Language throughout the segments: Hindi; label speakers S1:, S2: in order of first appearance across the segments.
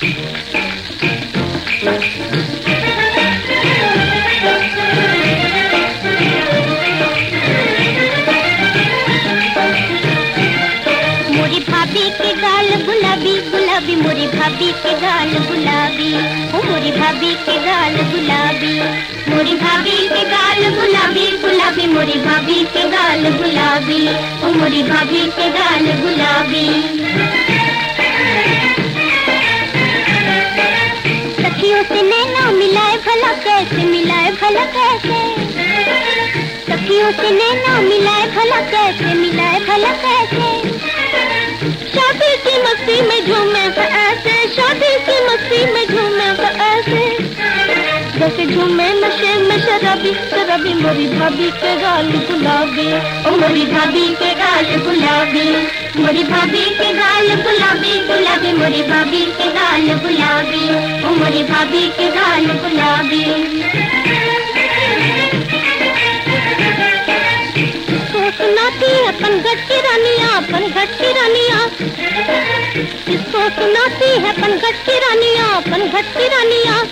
S1: मोरी भाभी के गाल गुलाबी ओ मोरी भाभी के गाल गुलाबी। मोरी भाभी के गाल गुलाबी गुलाबी, मोरी भाभी के गाल गुलाबी। ओ मोरी भाभी के गाल गुलाबी। कैसे मिलाए भला कैसे सखियों से नैना मिलाए भला कैसे मिलाए भला कैसे शादी की मस्ती में झूमे ऐसे शादी की मस्ती में झूमे ऐसे जैसे झूमे नशे में शराबी शराबी मोरी भाभी के गाल गुलाबी। ओ मोरी भाभी के मोरी भाभी के गाल गुलाबी गुलाबी मोरी भाभी के गाल गुलाबी, ओ मोरी भाभी के गाल गुलाबी। सुनाती अपन घट की रानिया, अपन घट की रानिया। किसको सुनाती है अपन घट की रानिया, अपन घट की रानिया।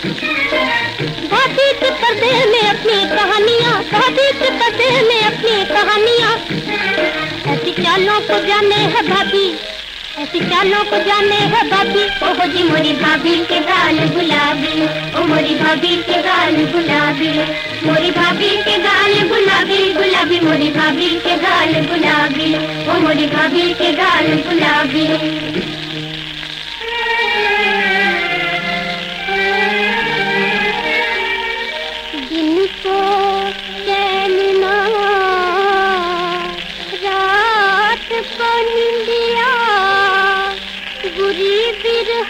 S1: भाभी के पर्दे में को जाने है भाभी। ऐसी चालों को जाने है भाभी। ओहो जी, मोरी भाभी के गाल गुलाबी। ओ मोरी भाभी के गाल गुलाबी। मोरी भाभी के गाल गुलाबी गुलाबी। मोरी भाभी के गाल गुलाबी। ओ मोरी भाभी के गाल गुलाबी।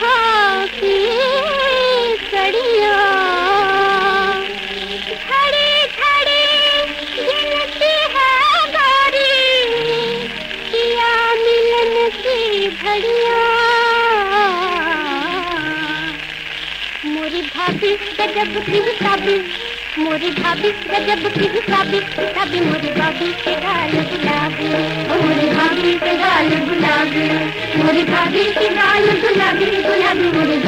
S1: बिरहा की मोरी भाभी गजब की हिसाबी मोरी भाभी गजब की हिसाबी हिसाबी मोरी भाभी के गाल गुलाबी। गुलाबी गुलाबी गुलाबी मोरी